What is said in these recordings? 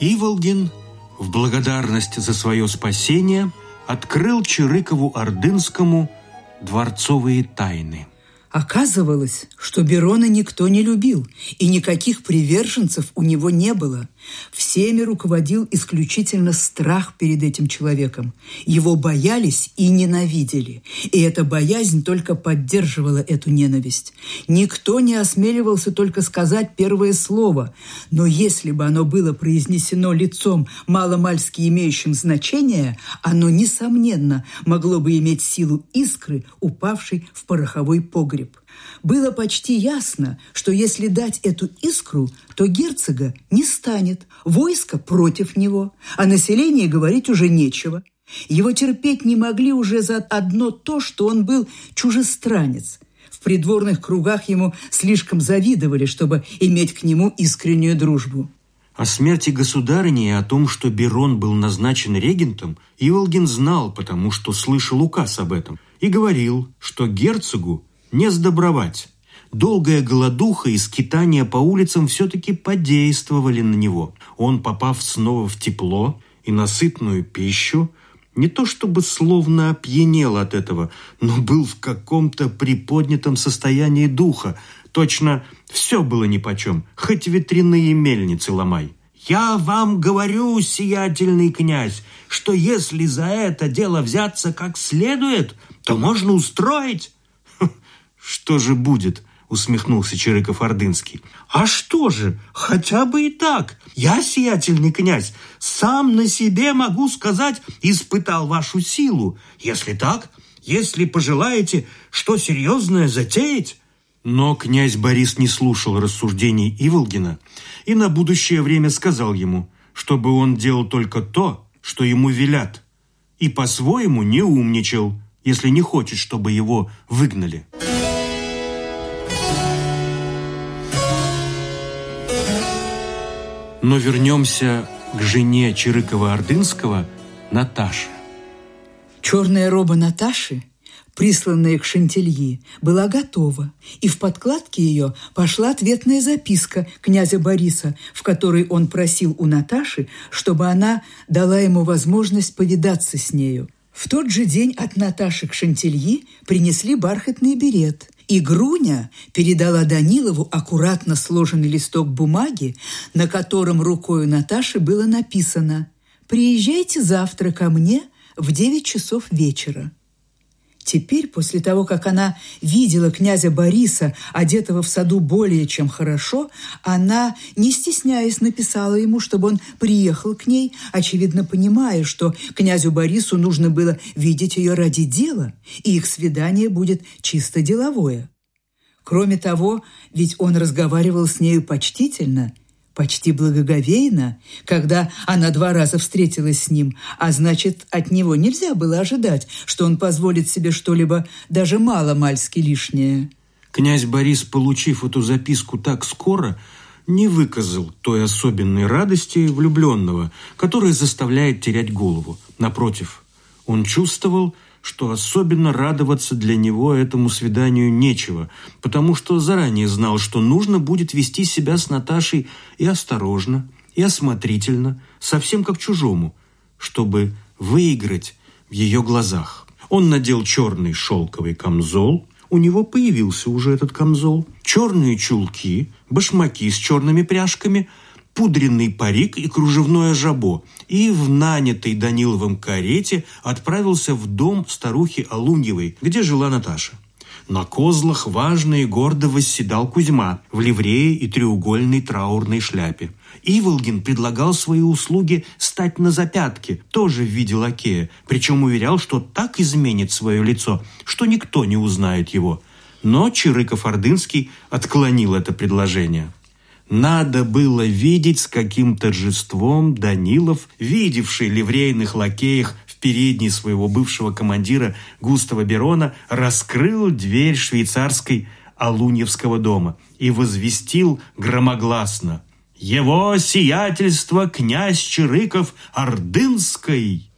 Иволгин в благодарность за свое спасение открыл Чирыкову Ордынскому дворцовые тайны – Оказывалось, что Берона никто не любил, и никаких приверженцев у него не было. Всеми руководил исключительно страх перед этим человеком. Его боялись и ненавидели, и эта боязнь только поддерживала эту ненависть. Никто не осмеливался только сказать первое слово, но если бы оно было произнесено лицом, маломальски имеющим значение, оно, несомненно, могло бы иметь силу искры, упавшей в пороховой погреб. Было почти ясно, что если дать эту искру, то герцога не станет, войско против него, а население говорить уже нечего. Его терпеть не могли уже за одно то, что он был чужестранец. В придворных кругах ему слишком завидовали, чтобы иметь к нему искреннюю дружбу. О смерти государыни и о том, что Берон был назначен регентом, Иволгин знал, потому что слышал указ об этом, и говорил, что герцогу не сдобровать. Долгая голодуха и скитания по улицам все-таки подействовали на него. Он, попав снова в тепло и насытную пищу, не то чтобы словно опьянел от этого, но был в каком-то приподнятом состоянии духа. Точно все было нипочем, хоть ветряные мельницы ломай. «Я вам говорю, сиятельный князь, что если за это дело взяться как следует, то можно устроить «Что же будет?» – усмехнулся Чирыков-Ордынский. «А что же? Хотя бы и так. Я, сиятельный князь, сам на себе могу сказать, испытал вашу силу. Если так, если пожелаете, что серьезное затеять». Но князь Борис не слушал рассуждений Иволгина и на будущее время сказал ему, чтобы он делал только то, что ему велят, и по-своему не умничал, если не хочет, чтобы его выгнали. Но вернемся к жене Чирыкова-Ордынского Наташе. Черная роба Наташи, присланная к Шантильи, была готова, и в подкладке ее пошла ответная записка князя Бориса, в которой он просил у Наташи, чтобы она дала ему возможность повидаться с нею. В тот же день от Наташи к Шантильи принесли бархатный берет – и Груня передала Данилову аккуратно сложенный листок бумаги, на котором рукою Наташи было написано «Приезжайте завтра ко мне в девять часов вечера». Теперь, после того, как она видела князя Бориса, одетого в саду более чем хорошо, она, не стесняясь, написала ему, чтобы он приехал к ней, очевидно понимая, что князю Борису нужно было видеть ее ради дела, и их свидание будет чисто деловое. Кроме того, ведь он разговаривал с нею почтительно – почти благоговейно, когда она два раза встретилась с ним, а значит, от него нельзя было ожидать, что он позволит себе что-либо даже мало-мальски лишнее. Князь Борис, получив эту записку так скоро, не выказал той особенной радости влюбленного, которая заставляет терять голову. Напротив, он чувствовал, что особенно радоваться для него этому свиданию нечего, потому что заранее знал, что нужно будет вести себя с Наташей и осторожно, и осмотрительно, совсем как чужому, чтобы выиграть в ее глазах. Он надел черный шелковый камзол, у него появился уже этот камзол, черные чулки, башмаки с черными пряжками – пудренный парик и кружевное жабо, и в нанятой Даниловым карете отправился в дом старухи Алуньевой, где жила Наташа. На козлах важно и гордо восседал Кузьма в ливрее и треугольной траурной шляпе. Иволгин предлагал свои услуги стать на запятки, тоже в виде лакея, причем уверял, что так изменит свое лицо, что никто не узнает его. Но Чирыков-Ордынский отклонил это предложение. Надо было видеть, с каким торжеством Данилов, видевший ливрейных лакеях в передней своего бывшего командира Густава Берона, раскрыл дверь швейцарской Алуньевского дома и возвестил громогласно «Его сиятельство князь Чирыков Ордынской!»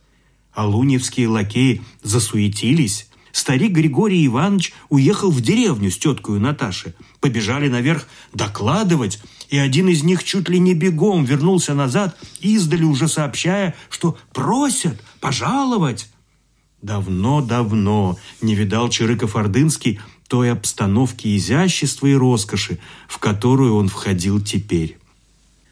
Алуньевские лакеи засуетились, Старик Григорий Иванович уехал в деревню с теткой Наташи. Побежали наверх докладывать, и один из них чуть ли не бегом вернулся назад, издали уже сообщая, что просят пожаловать. Давно-давно не видал Чирыков-Ордынский той обстановки изящества и роскоши, в которую он входил теперь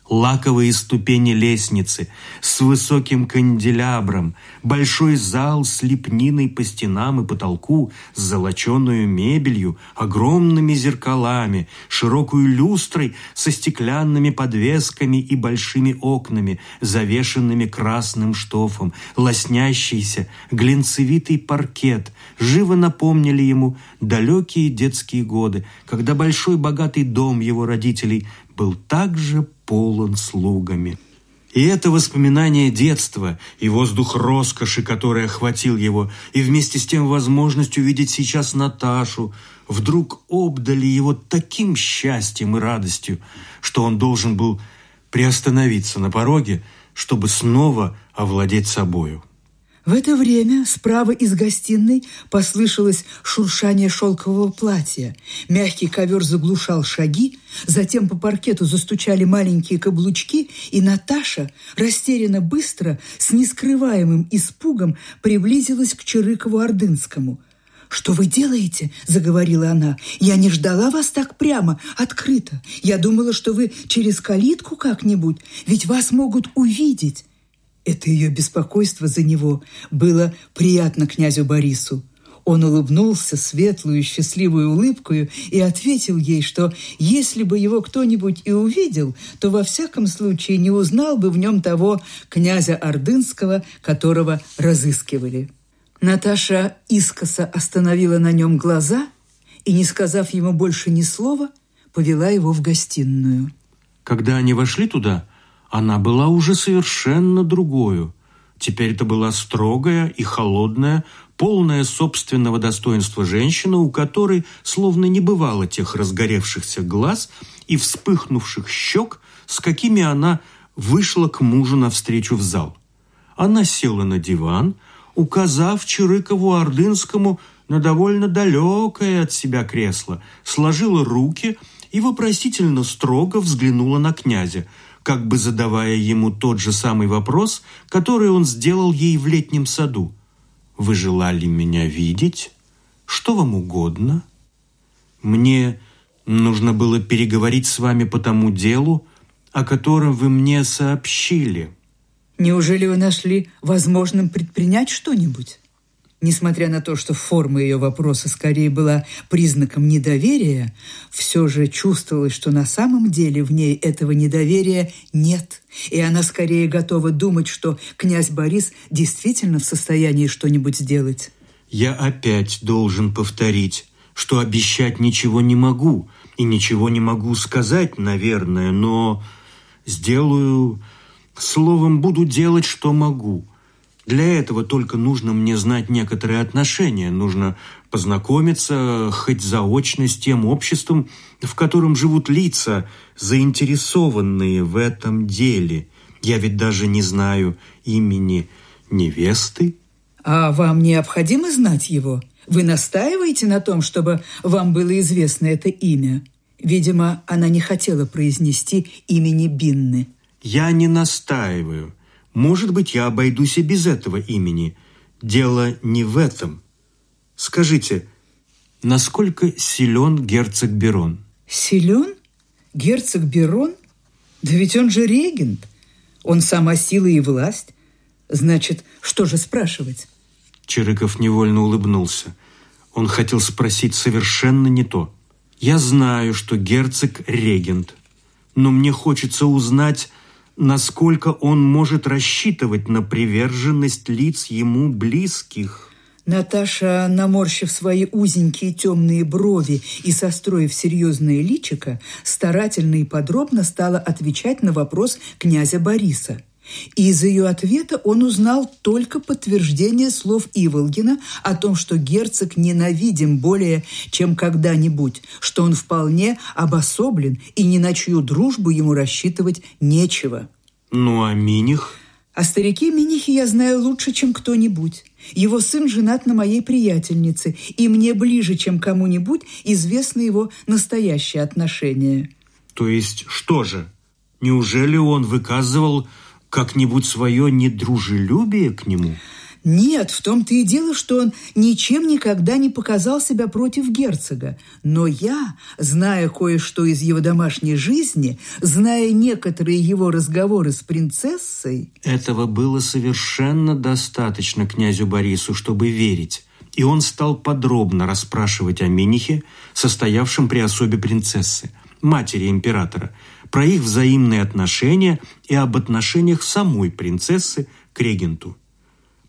лаковые ступени лестницы с высоким канделябром, большой зал с лепниной по стенам и потолку, с золоченую мебелью, огромными зеркалами, широкую люстрой со стеклянными подвесками и большими окнами, завешенными красным штофом, лоснящийся, глинцевитый паркет, живо напомнили ему далекие детские годы, когда большой богатый дом его родителей был также полон слугами. И это воспоминание детства, и воздух роскоши, который охватил его, и вместе с тем возможность увидеть сейчас Наташу, вдруг обдали его таким счастьем и радостью, что он должен был приостановиться на пороге, чтобы снова овладеть собою. В это время справа из гостиной послышалось шуршание шелкового платья. Мягкий ковер заглушал шаги, затем по паркету застучали маленькие каблучки, и Наташа, растерянно быстро, с нескрываемым испугом, приблизилась к Чирыкову-Ордынскому. «Что вы делаете?» – заговорила она. «Я не ждала вас так прямо, открыто. Я думала, что вы через калитку как-нибудь, ведь вас могут увидеть». Это ее беспокойство за него было приятно князю Борису. Он улыбнулся светлую, счастливую улыбкою и ответил ей, что если бы его кто-нибудь и увидел, то во всяком случае не узнал бы в нем того князя Ордынского, которого разыскивали. Наташа искоса остановила на нем глаза и, не сказав ему больше ни слова, повела его в гостиную. Когда они вошли туда, она была уже совершенно другою. Теперь это была строгая и холодная, полная собственного достоинства женщина, у которой словно не бывало тех разгоревшихся глаз и вспыхнувших щек, с какими она вышла к мужу навстречу в зал. Она села на диван, указав Чирыкову Ордынскому на довольно далекое от себя кресло, сложила руки и вопросительно строго взглянула на князя – как бы задавая ему тот же самый вопрос, который он сделал ей в летнем саду. «Вы желали меня видеть? Что вам угодно? Мне нужно было переговорить с вами по тому делу, о котором вы мне сообщили». «Неужели вы нашли возможным предпринять что-нибудь?» Несмотря на то, что форма ее вопроса скорее была признаком недоверия, все же чувствовалось, что на самом деле в ней этого недоверия нет. И она скорее готова думать, что князь Борис действительно в состоянии что-нибудь сделать. «Я опять должен повторить, что обещать ничего не могу, и ничего не могу сказать, наверное, но сделаю, словом, буду делать, что могу». Для этого только нужно мне знать некоторые отношения, нужно познакомиться хоть заочно с тем обществом, в котором живут лица, заинтересованные в этом деле. Я ведь даже не знаю имени невесты. А вам необходимо знать его? Вы настаиваете на том, чтобы вам было известно это имя? Видимо, она не хотела произнести имени Бинны. Я не настаиваю. Может быть, я обойдусь и без этого имени. Дело не в этом. Скажите, насколько силен герцог Берон? Силен? Герцог Берон? Да ведь он же регент. Он сама сила и власть. Значит, что же спрашивать? Чирыков невольно улыбнулся. Он хотел спросить совершенно не то. «Я знаю, что герцог – регент, но мне хочется узнать, насколько он может рассчитывать на приверженность лиц ему близких. Наташа, наморщив свои узенькие темные брови и состроив серьезное личико, старательно и подробно стала отвечать на вопрос князя Бориса. И из ее ответа он узнал только подтверждение слов Иволгина о том, что герцог ненавидим более, чем когда-нибудь, что он вполне обособлен и ни на чью дружбу ему рассчитывать нечего. Ну, а Миних? О старике Минихе я знаю лучше, чем кто-нибудь. Его сын женат на моей приятельнице, и мне ближе, чем кому-нибудь, известны его настоящие отношения. То есть что же? Неужели он выказывал как-нибудь свое недружелюбие к нему? Нет, в том-то и дело, что он ничем никогда не показал себя против герцога. Но я, зная кое-что из его домашней жизни, зная некоторые его разговоры с принцессой... Этого было совершенно достаточно князю Борису, чтобы верить. И он стал подробно расспрашивать о Минихе, состоявшем при особе принцессы, матери императора, про их взаимные отношения и об отношениях самой принцессы к регенту.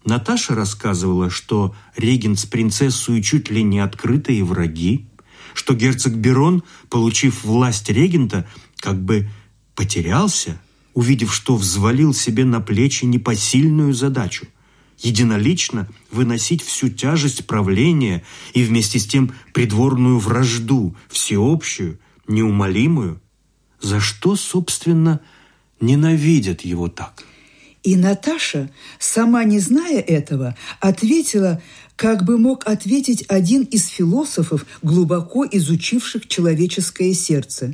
Наташа рассказывала, что регент с принцессой чуть ли не открытые враги, что герцог Берон, получив власть регента, как бы потерялся, увидев, что взвалил себе на плечи непосильную задачу – единолично выносить всю тяжесть правления и вместе с тем придворную вражду, всеобщую, неумолимую. За что, собственно, ненавидят его так? И Наташа, сама не зная этого, ответила, как бы мог ответить один из философов, глубоко изучивших человеческое сердце.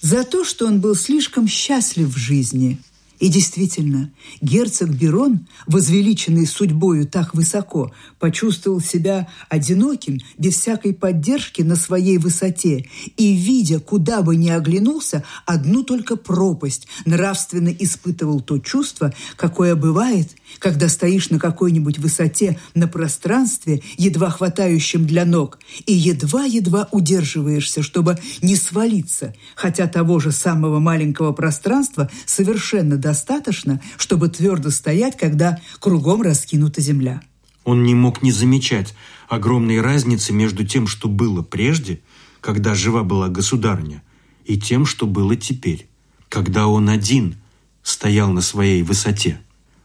За то, что он был слишком счастлив в жизни – и действительно, герцог Берон, возвеличенный судьбою так высоко, почувствовал себя одиноким, без всякой поддержки на своей высоте, и, видя, куда бы ни оглянулся, одну только пропасть, нравственно испытывал то чувство, какое бывает, когда стоишь на какой-нибудь высоте на пространстве, едва хватающем для ног, и едва-едва удерживаешься, чтобы не свалиться, хотя того же самого маленького пространства совершенно достаточно, чтобы твердо стоять, когда кругом раскинута земля. Он не мог не замечать огромной разницы между тем, что было прежде, когда жива была государня, и тем, что было теперь, когда он один стоял на своей высоте.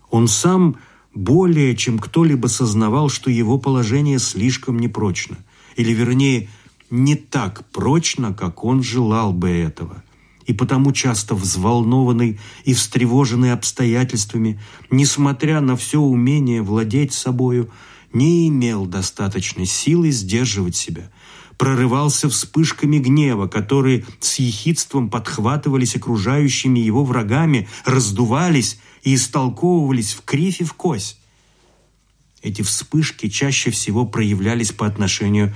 Он сам более чем кто-либо сознавал, что его положение слишком непрочно, или, вернее, не так прочно, как он желал бы этого – и потому часто взволнованный и встревоженный обстоятельствами, несмотря на все умение владеть собою, не имел достаточной силы сдерживать себя, прорывался вспышками гнева, которые с ехидством подхватывались окружающими его врагами, раздувались и истолковывались в кривь и в кось. Эти вспышки чаще всего проявлялись по отношению к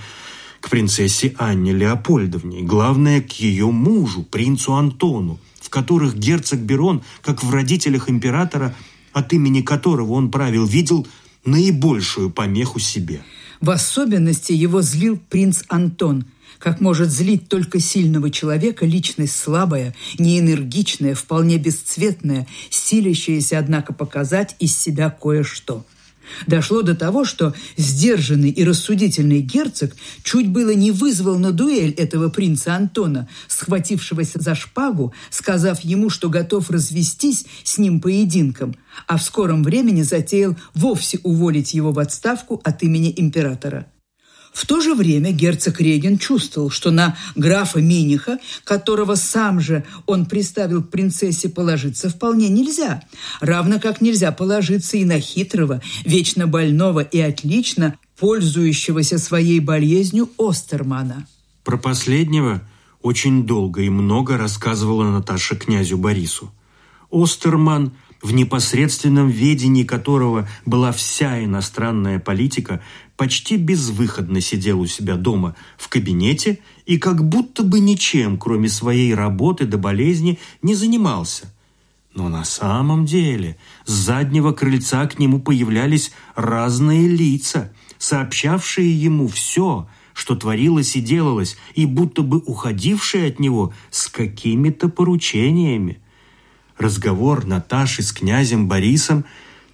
принцессе Анне Леопольдовне, главное, к ее мужу, принцу Антону, в которых герцог Берон, как в родителях императора, от имени которого он правил, видел наибольшую помеху себе. В особенности его злил принц Антон, как может злить только сильного человека личность слабая, неэнергичная, вполне бесцветная, силящаяся, однако, показать из себя кое-что – Дошло до того, что сдержанный и рассудительный герцог чуть было не вызвал на дуэль этого принца Антона, схватившегося за шпагу, сказав ему, что готов развестись с ним поединком, а в скором времени затеял вовсе уволить его в отставку от имени императора. В то же время герцог Реген чувствовал, что на графа Миниха, которого сам же он приставил к принцессе, положиться вполне нельзя, равно как нельзя положиться и на хитрого, вечно больного и отлично пользующегося своей болезнью Остермана. Про последнего очень долго и много рассказывала Наташа князю Борису. Остерман – в непосредственном ведении которого была вся иностранная политика, почти безвыходно сидел у себя дома в кабинете и как будто бы ничем, кроме своей работы до болезни, не занимался. Но на самом деле с заднего крыльца к нему появлялись разные лица, сообщавшие ему все, что творилось и делалось, и будто бы уходившие от него с какими-то поручениями – Разговор Наташи с князем Борисом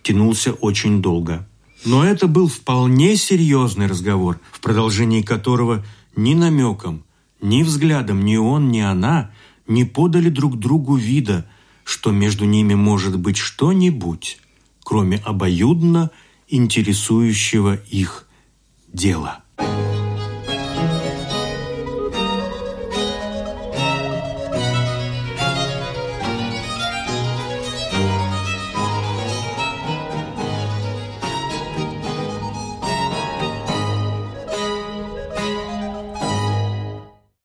тянулся очень долго. Но это был вполне серьезный разговор, в продолжении которого ни намеком, ни взглядом ни он, ни она не подали друг другу вида, что между ними может быть что-нибудь, кроме обоюдно интересующего их дела.